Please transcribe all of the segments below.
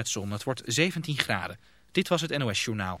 met zon. Het wordt 17 graden. Dit was het NOS Journaal.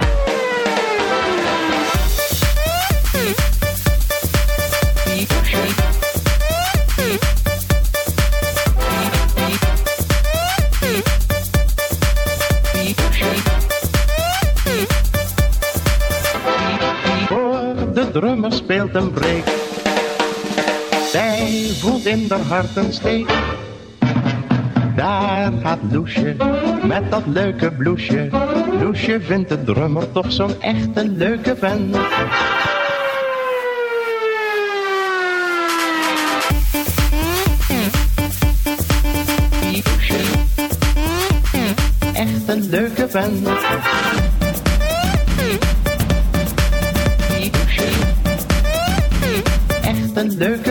Een break. Zij voelt in haar hart een steek. Daar gaat Loesje met dat leuke bloesje. Loesje vindt de drummer toch zo'n echte leuke vent. Echt een leuke vent.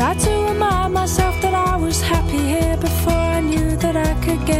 Try to remind myself that I was happy here before I knew that I could get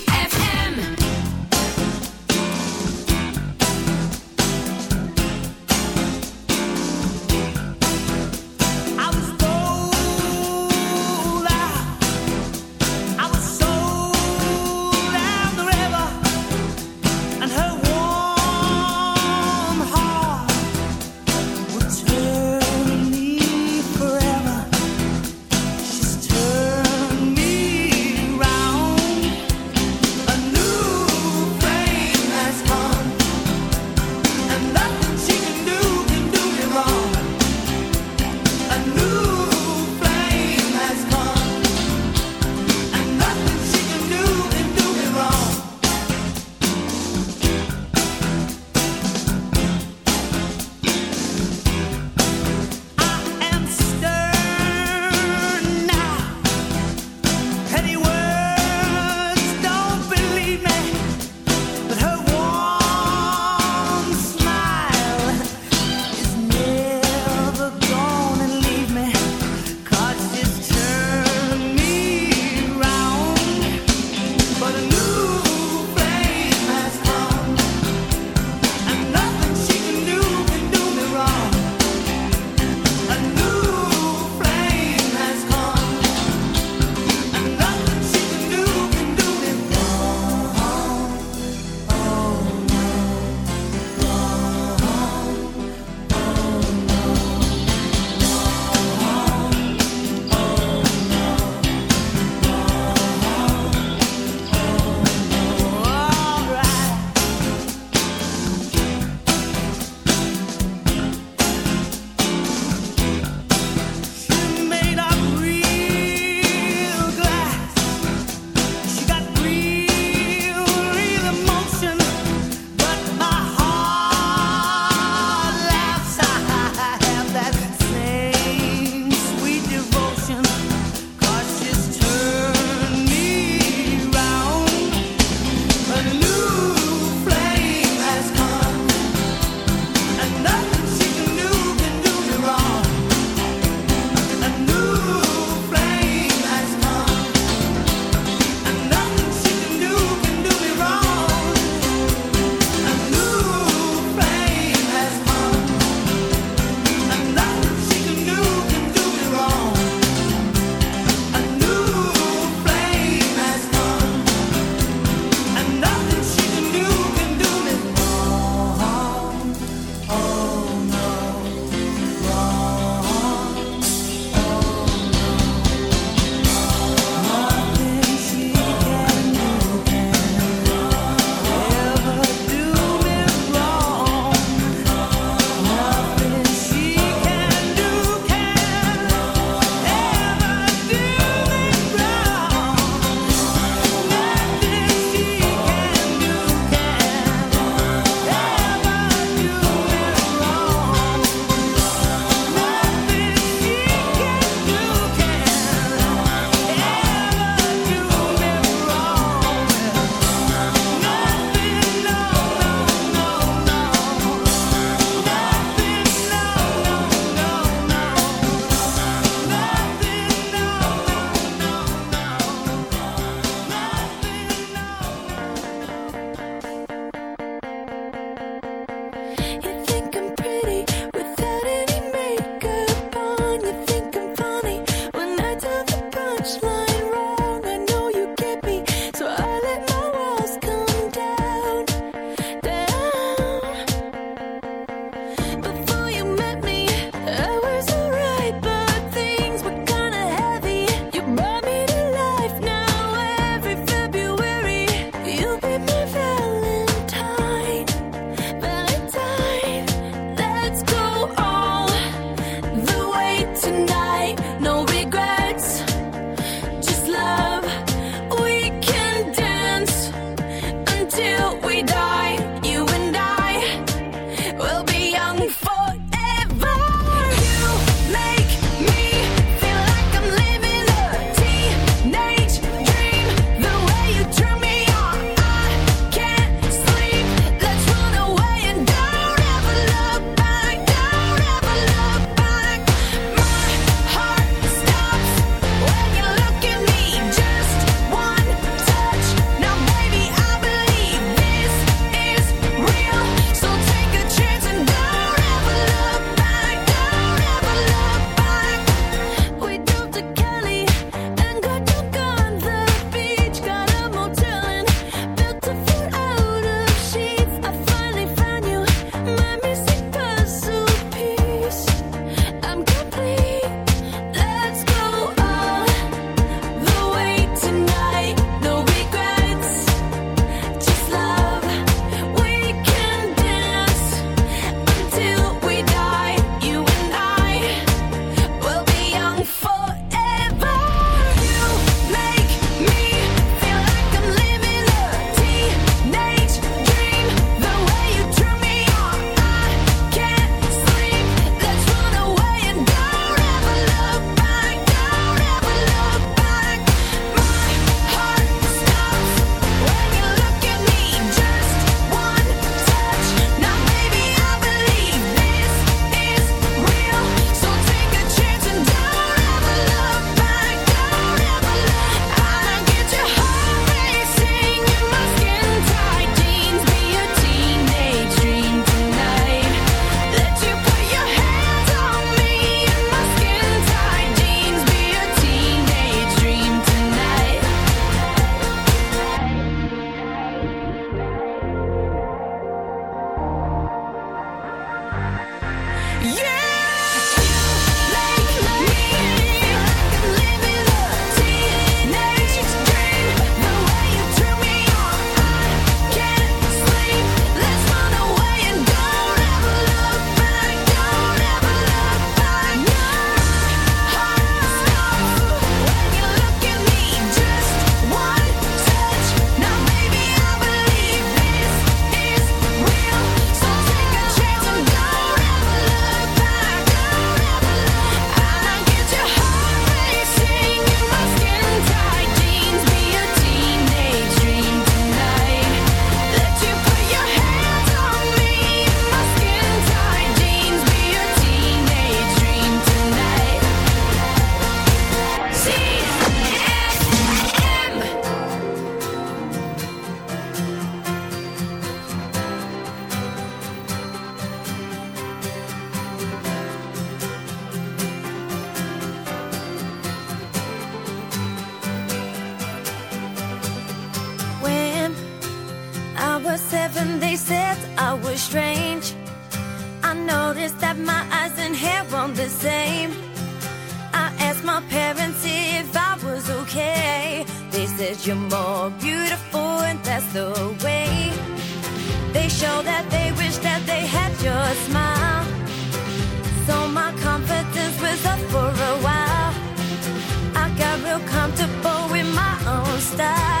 estar.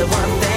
So one thing.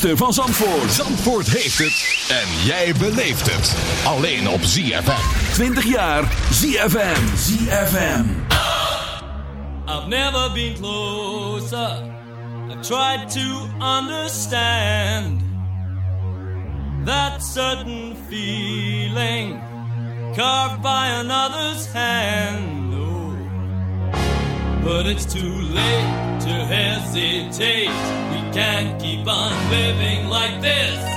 van Zandvoort. Zandvoort heeft het. En jij beleeft het. Alleen op ZFM. 20 jaar ZFM. ZFM. I've never been closer. I've tried to understand. That certain feeling. Carved by another's hand. Oh. But it's too late to hesitate. can't keep on living like this.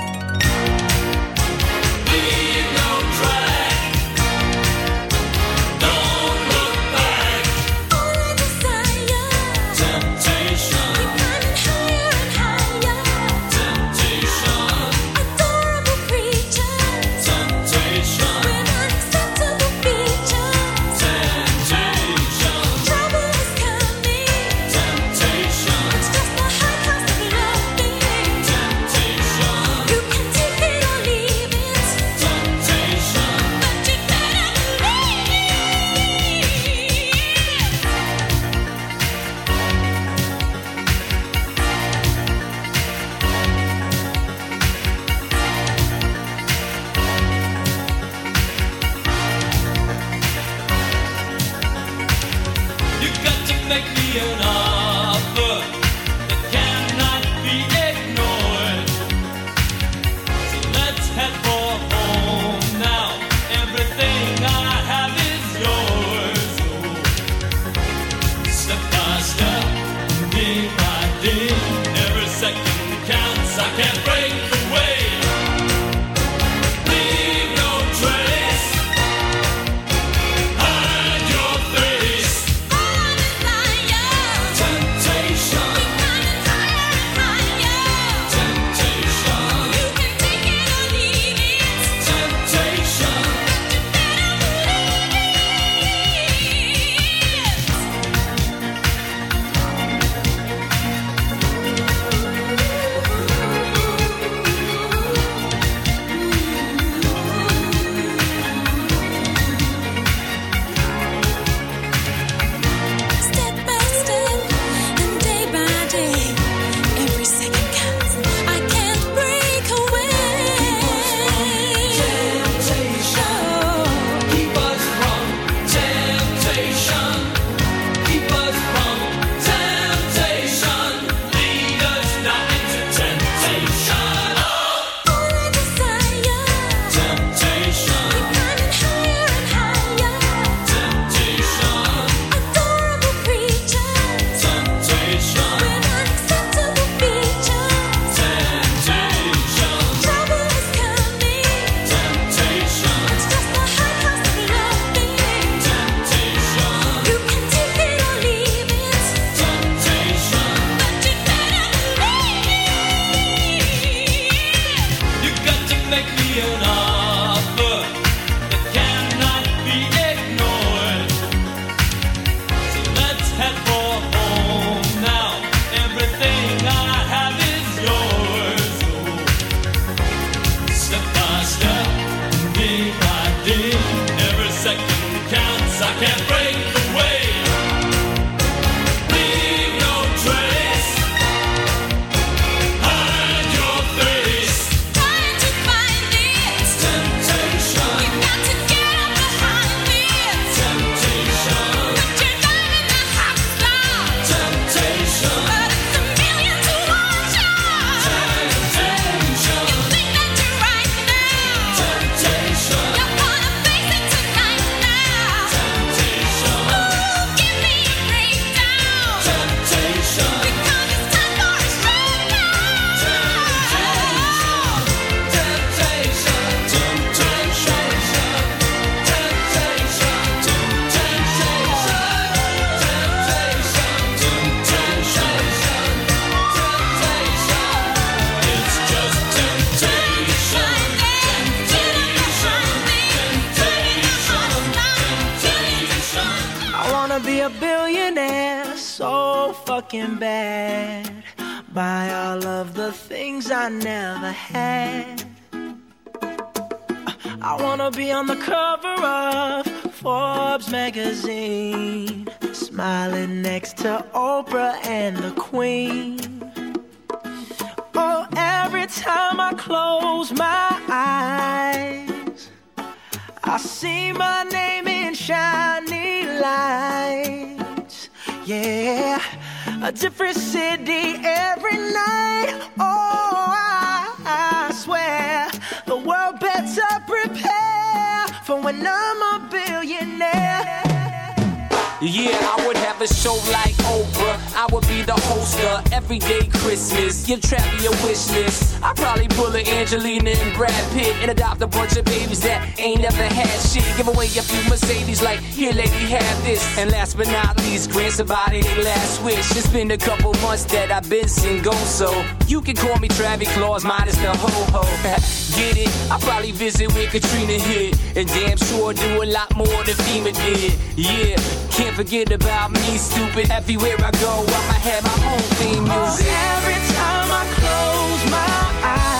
Brad Pitt and adopt a bunch of babies that ain't never had shit. Give away a few Mercedes, like, here, lady, have this. And last but not least, grant somebody their last wish. It's been a couple months that I've been single, so you can call me Travi Claus, minus the ho ho. Get it? I probably visit with Katrina hit, and damn sure do a lot more than FEMA did. Yeah, can't forget about me, stupid. Everywhere I go, I'ma have my own theme oh, music. Oh, every time I close my eyes,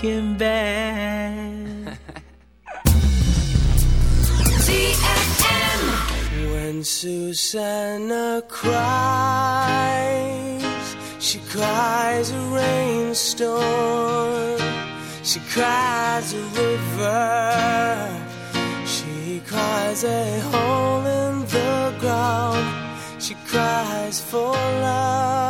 fucking bad. When Susanna cries, she cries a rainstorm. She cries a river. She cries a hole in the ground. She cries for love.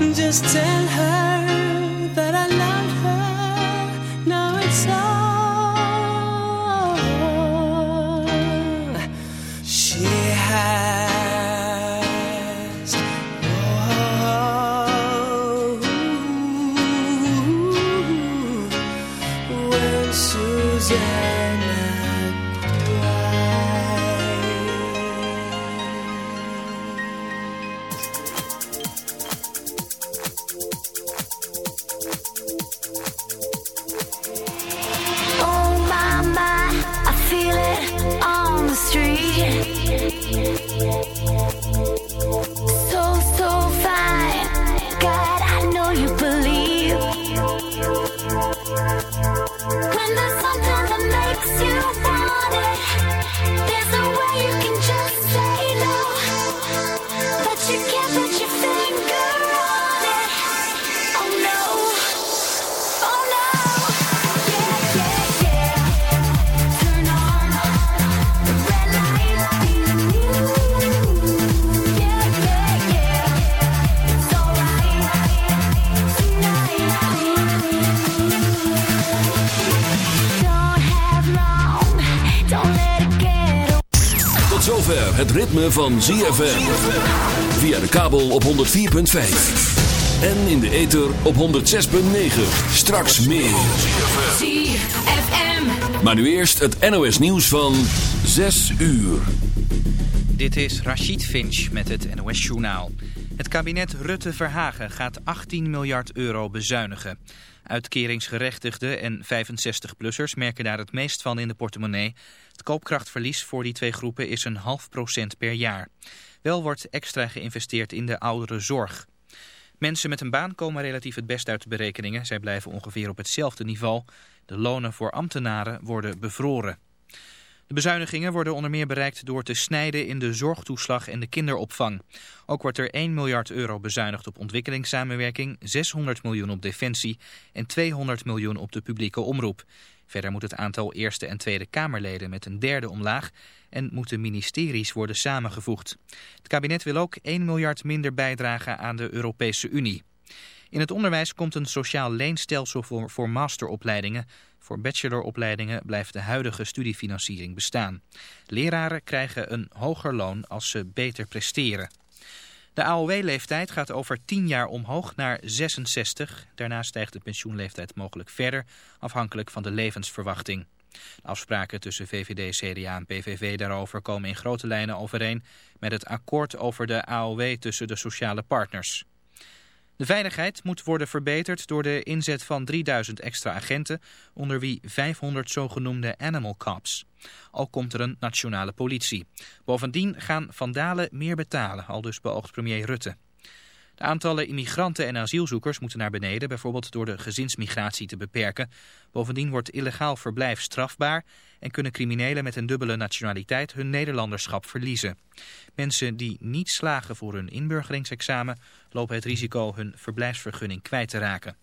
Just tell her ritme van ZFM. Via de kabel op 104.5. En in de ether op 106.9. Straks meer. ZFM. Maar nu eerst het NOS nieuws van 6 uur. Dit is Rachid Finch met het NOS-journaal. Het kabinet Rutte-Verhagen gaat 18 miljard euro bezuinigen. Uitkeringsgerechtigden en 65-plussers merken daar het meest van in de portemonnee. Het koopkrachtverlies voor die twee groepen is een half procent per jaar. Wel wordt extra geïnvesteerd in de ouderenzorg. Mensen met een baan komen relatief het best uit de berekeningen. Zij blijven ongeveer op hetzelfde niveau. De lonen voor ambtenaren worden bevroren. De bezuinigingen worden onder meer bereikt door te snijden in de zorgtoeslag en de kinderopvang. Ook wordt er 1 miljard euro bezuinigd op ontwikkelingssamenwerking, 600 miljoen op defensie en 200 miljoen op de publieke omroep. Verder moet het aantal Eerste en Tweede Kamerleden met een derde omlaag en moeten ministeries worden samengevoegd. Het kabinet wil ook 1 miljard minder bijdragen aan de Europese Unie. In het onderwijs komt een sociaal leenstelsel voor, voor masteropleidingen. Voor bacheloropleidingen blijft de huidige studiefinanciering bestaan. Leraren krijgen een hoger loon als ze beter presteren. De AOW-leeftijd gaat over 10 jaar omhoog naar 66. Daarna stijgt de pensioenleeftijd mogelijk verder, afhankelijk van de levensverwachting. De afspraken tussen VVD, CDA en PVV daarover komen in grote lijnen overeen met het akkoord over de AOW tussen de sociale partners. De veiligheid moet worden verbeterd door de inzet van 3000 extra agenten, onder wie 500 zogenoemde animal cops. Ook komt er een nationale politie. Bovendien gaan vandalen meer betalen, al dus beoogt premier Rutte. De aantallen immigranten en asielzoekers moeten naar beneden, bijvoorbeeld door de gezinsmigratie te beperken. Bovendien wordt illegaal verblijf strafbaar en kunnen criminelen met een dubbele nationaliteit hun Nederlanderschap verliezen. Mensen die niet slagen voor hun inburgeringsexamen lopen het risico hun verblijfsvergunning kwijt te raken.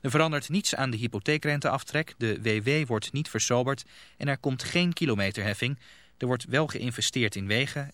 Er verandert niets aan de hypotheekrenteaftrek, de WW wordt niet versoberd en er komt geen kilometerheffing. Er wordt wel geïnvesteerd in wegen.